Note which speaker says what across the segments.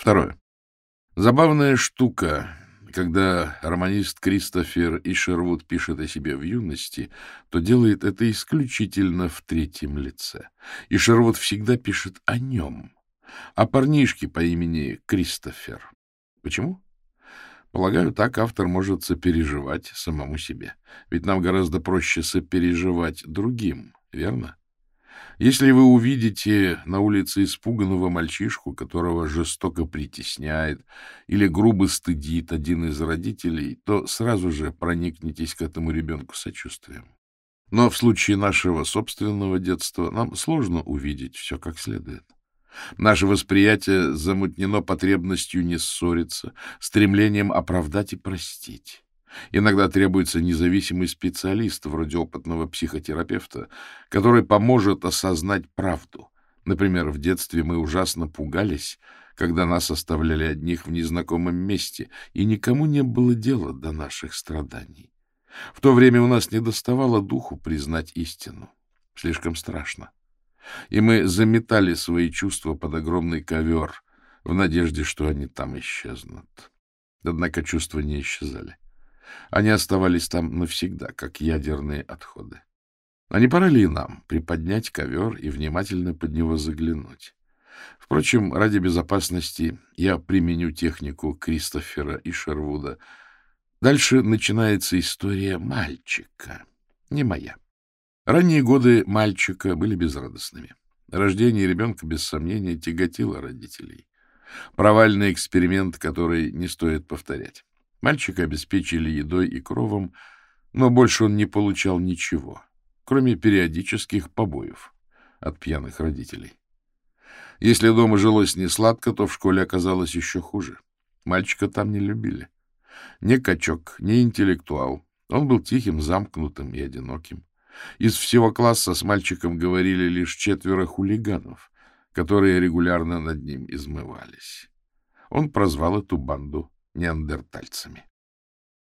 Speaker 1: Второе. Забавная штука, когда романист Кристофер Ишервуд пишет о себе в юности, то делает это исключительно в третьем лице. Ишервуд всегда пишет о нем, о парнишке по имени Кристофер. Почему? Полагаю, так автор может сопереживать самому себе. Ведь нам гораздо проще сопереживать другим, верно? Если вы увидите на улице испуганного мальчишку, которого жестоко притесняет или грубо стыдит один из родителей, то сразу же проникнетесь к этому ребенку сочувствием. Но в случае нашего собственного детства нам сложно увидеть все как следует. Наше восприятие замутнено потребностью не ссориться, стремлением оправдать и простить. Иногда требуется независимый специалист, вроде опытного психотерапевта, который поможет осознать правду. Например, в детстве мы ужасно пугались, когда нас оставляли одних в незнакомом месте, и никому не было дела до наших страданий. В то время у нас не доставало духу признать истину. Слишком страшно. И мы заметали свои чувства под огромный ковер в надежде, что они там исчезнут. Однако чувства не исчезали. Они оставались там навсегда, как ядерные отходы. А не пора ли нам приподнять ковер и внимательно под него заглянуть? Впрочем, ради безопасности я применю технику Кристофера и Шервуда. Дальше начинается история мальчика, не моя. Ранние годы мальчика были безрадостными. Рождение ребенка, без сомнения, тяготило родителей. Провальный эксперимент, который не стоит повторять. Мальчика обеспечили едой и кровом, но больше он не получал ничего, кроме периодических побоев от пьяных родителей. Если дома жилось не сладко, то в школе оказалось еще хуже. Мальчика там не любили. Не качок, не интеллектуал. Он был тихим, замкнутым и одиноким. Из всего класса с мальчиком говорили лишь четверо хулиганов, которые регулярно над ним измывались. Он прозвал эту банду неандертальцами.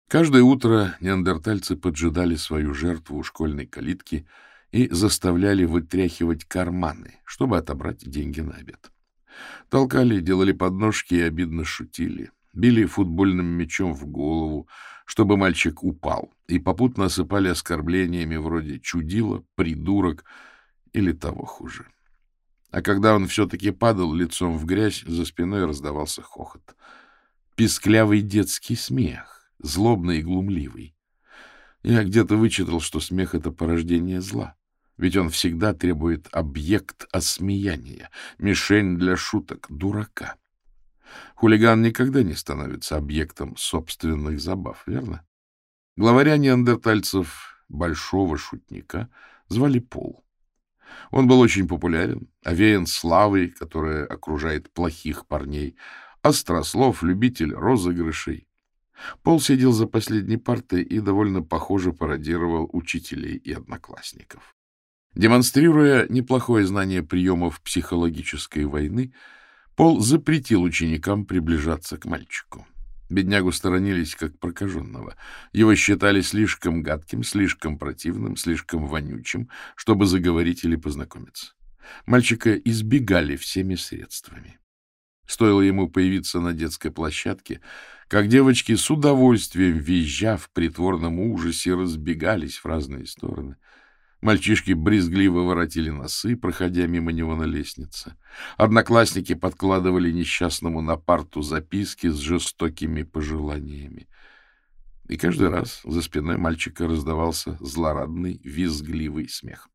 Speaker 1: Каждое утро неандертальцы поджидали свою жертву у школьной калитки и заставляли вытряхивать карманы, чтобы отобрать деньги на обед. Толкали, делали подножки и обидно шутили. Били футбольным мячом в голову, чтобы мальчик упал, и попутно осыпали оскорблениями вроде «чудило», «придурок» или того хуже. А когда он все-таки падал лицом в грязь, за спиной раздавался хохот — писклявый детский смех, злобный и глумливый. Я где-то вычитал, что смех — это порождение зла, ведь он всегда требует объект осмеяния, мишень для шуток, дурака. Хулиган никогда не становится объектом собственных забав, верно? Главаря неандертальцев, большого шутника, звали Пол. Он был очень популярен, овеян славой, которая окружает плохих парней, Острослов, любитель розыгрышей. Пол сидел за последней партой и довольно похоже пародировал учителей и одноклассников. Демонстрируя неплохое знание приемов психологической войны, Пол запретил ученикам приближаться к мальчику. Беднягу сторонились как прокаженного. Его считали слишком гадким, слишком противным, слишком вонючим, чтобы заговорить или познакомиться. Мальчика избегали всеми средствами. Стоило ему появиться на детской площадке, как девочки с удовольствием, визжа в притворном ужасе, разбегались в разные стороны. Мальчишки брезгливо воротили носы, проходя мимо него на лестнице. Одноклассники подкладывали несчастному на парту записки с жестокими пожеланиями. И каждый раз за спиной мальчика раздавался злорадный, визгливый смех.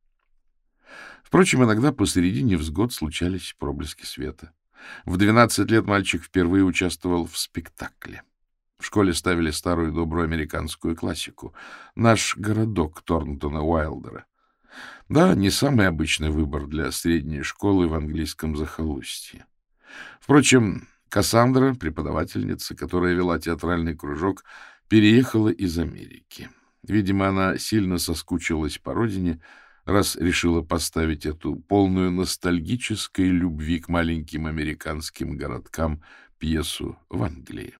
Speaker 1: Впрочем, иногда посередине взгод случались проблески света. В 12 лет мальчик впервые участвовал в спектакле. В школе ставили старую добрую американскую классику «Наш городок» Торнтона Уайлдера. Да, не самый обычный выбор для средней школы в английском захолустье. Впрочем, Кассандра, преподавательница, которая вела театральный кружок, переехала из Америки. Видимо, она сильно соскучилась по родине, раз решила поставить эту полную ностальгической любви к маленьким американским городкам пьесу в Англии.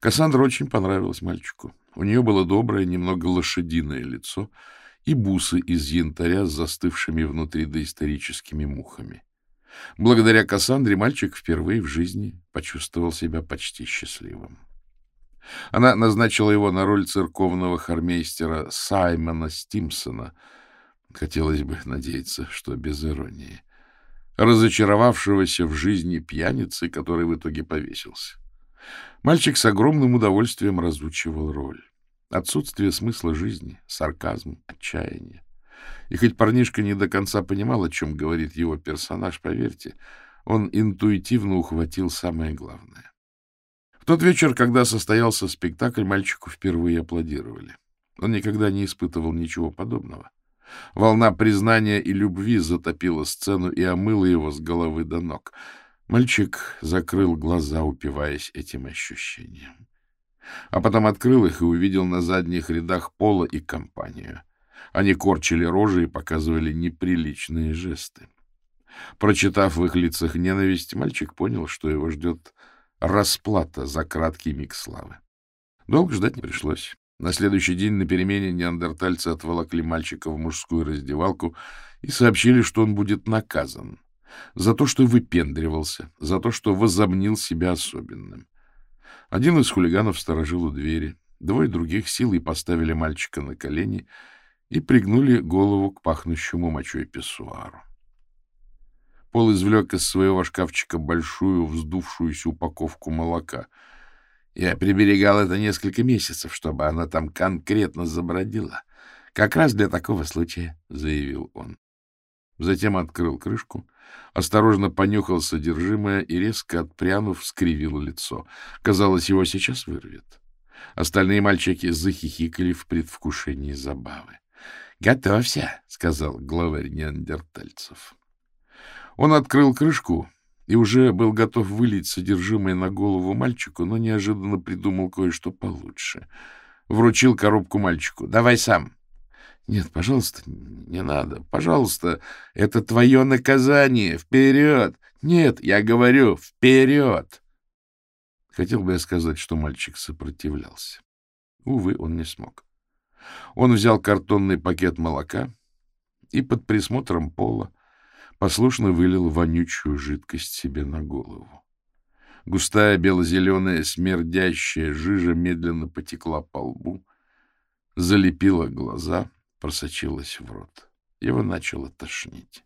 Speaker 1: Кассандра очень понравилась мальчику. У нее было доброе, немного лошадиное лицо и бусы из янтаря с застывшими внутри доисторическими мухами. Благодаря Кассандре мальчик впервые в жизни почувствовал себя почти счастливым. Она назначила его на роль церковного хормейстера Саймона Стимсона. Хотелось бы надеяться, что без иронии. Разочаровавшегося в жизни пьяницы, который в итоге повесился. Мальчик с огромным удовольствием разучивал роль. Отсутствие смысла жизни, сарказм, отчаяние. И хоть парнишка не до конца понимал, о чем говорит его персонаж, поверьте, он интуитивно ухватил самое главное. В тот вечер, когда состоялся спектакль, мальчику впервые аплодировали. Он никогда не испытывал ничего подобного. Волна признания и любви затопила сцену и омыла его с головы до ног. Мальчик закрыл глаза, упиваясь этим ощущением. А потом открыл их и увидел на задних рядах пола и компанию. Они корчили рожи и показывали неприличные жесты. Прочитав в их лицах ненависть, мальчик понял, что его ждет расплата за краткий миг славы. Долго ждать не пришлось. На следующий день на перемене неандертальцы отволокли мальчика в мужскую раздевалку и сообщили, что он будет наказан за то, что выпендривался, за то, что возомнил себя особенным. Один из хулиганов сторожил у двери, двое других силой поставили мальчика на колени и пригнули голову к пахнущему мочой писсуару. Пол извлек из своего шкафчика большую вздувшуюся упаковку молока. Я приберегал это несколько месяцев, чтобы она там конкретно забродила. Как раз для такого случая, — заявил он. Затем открыл крышку, осторожно понюхал содержимое и, резко отпрянув, скривил лицо. Казалось, его сейчас вырвет. Остальные мальчики захихикали в предвкушении забавы. — Готовься, — сказал главарь неандертальцев. Он открыл крышку и уже был готов вылить содержимое на голову мальчику, но неожиданно придумал кое-что получше. Вручил коробку мальчику. — Давай сам. — Нет, пожалуйста, не надо. Пожалуйста, это твое наказание. Вперед! Нет, я говорю, вперед! Хотел бы я сказать, что мальчик сопротивлялся. Увы, он не смог. Он взял картонный пакет молока и под присмотром пола послушно вылил вонючую жидкость себе на голову. Густая бело-зеленая смердящая жижа медленно потекла по лбу, залепила глаза, просочилась в рот. Его начало тошнить.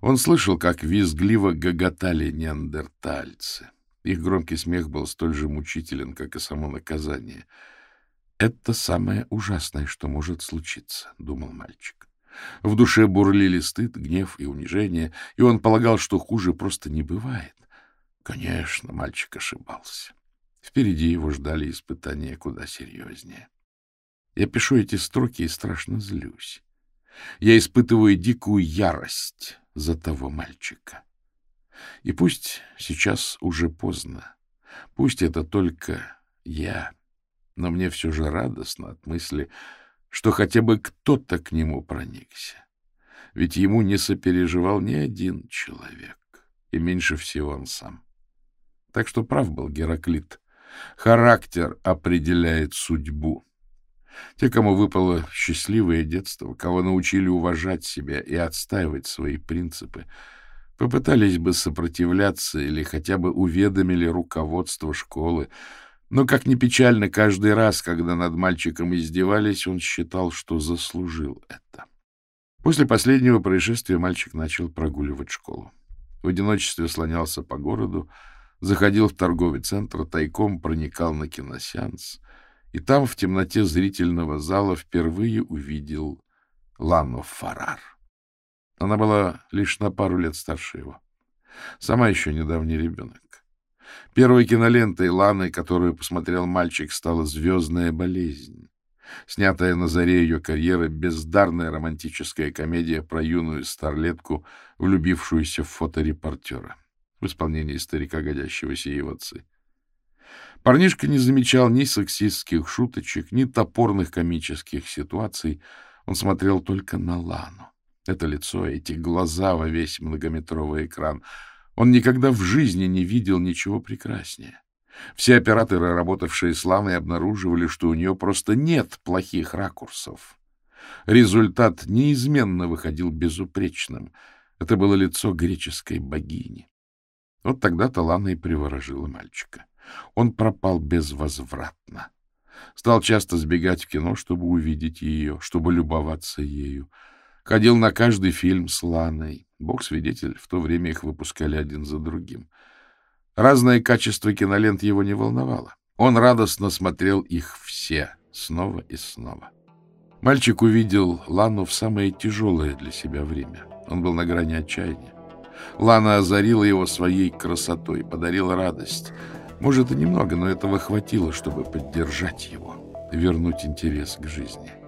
Speaker 1: Он слышал, как визгливо гоготали неандертальцы. Их громкий смех был столь же мучителен, как и само наказание — «Это самое ужасное, что может случиться», — думал мальчик. В душе бурлили стыд, гнев и унижение, и он полагал, что хуже просто не бывает. Конечно, мальчик ошибался. Впереди его ждали испытания куда серьезнее. Я пишу эти строки и страшно злюсь. Я испытываю дикую ярость за того мальчика. И пусть сейчас уже поздно, пусть это только я но мне все же радостно от мысли, что хотя бы кто-то к нему проникся. Ведь ему не сопереживал ни один человек, и меньше всего он сам. Так что прав был Гераклит. Характер определяет судьбу. Те, кому выпало счастливое детство, кого научили уважать себя и отстаивать свои принципы, попытались бы сопротивляться или хотя бы уведомили руководство школы, но, как ни печально, каждый раз, когда над мальчиком издевались, он считал, что заслужил это. После последнего происшествия мальчик начал прогуливать школу. В одиночестве слонялся по городу, заходил в торговый центр, тайком проникал на киносеанс, и там, в темноте зрительного зала, впервые увидел Лану Фарар. Она была лишь на пару лет старше его. Сама еще недавний ребенок. Первой кинолентой Ланы, которую посмотрел мальчик, стала «Звездная болезнь». Снятая на заре ее карьеры бездарная романтическая комедия про юную старлетку, влюбившуюся в фоторепортера в исполнении старика, годящегося ей отцы. Парнишка не замечал ни сексистских шуточек, ни топорных комических ситуаций. Он смотрел только на Лану. Это лицо, эти глаза во весь многометровый экран — он никогда в жизни не видел ничего прекраснее. Все операторы, работавшие с Ланой, обнаруживали, что у нее просто нет плохих ракурсов. Результат неизменно выходил безупречным. Это было лицо греческой богини. Вот тогда-то Лана и приворожила мальчика. Он пропал безвозвратно. Стал часто сбегать в кино, чтобы увидеть ее, чтобы любоваться ею. Ходил на каждый фильм с Ланой. Бог свидетель, в то время их выпускали один за другим. Разное качество кинолент его не волновало. Он радостно смотрел их все, снова и снова. Мальчик увидел Лану в самое тяжелое для себя время. Он был на грани отчаяния. Лана озарила его своей красотой, подарила радость. Может, и немного, но этого хватило, чтобы поддержать его, вернуть интерес к жизни.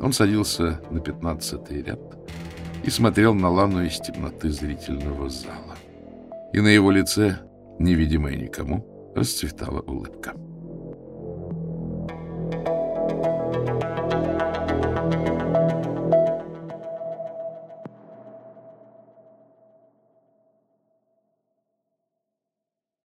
Speaker 1: Он садился на пятнадцатый ряд и смотрел на Лану из темноты зрительного зала. И на его лице, невидимая никому, расцветала улыбка.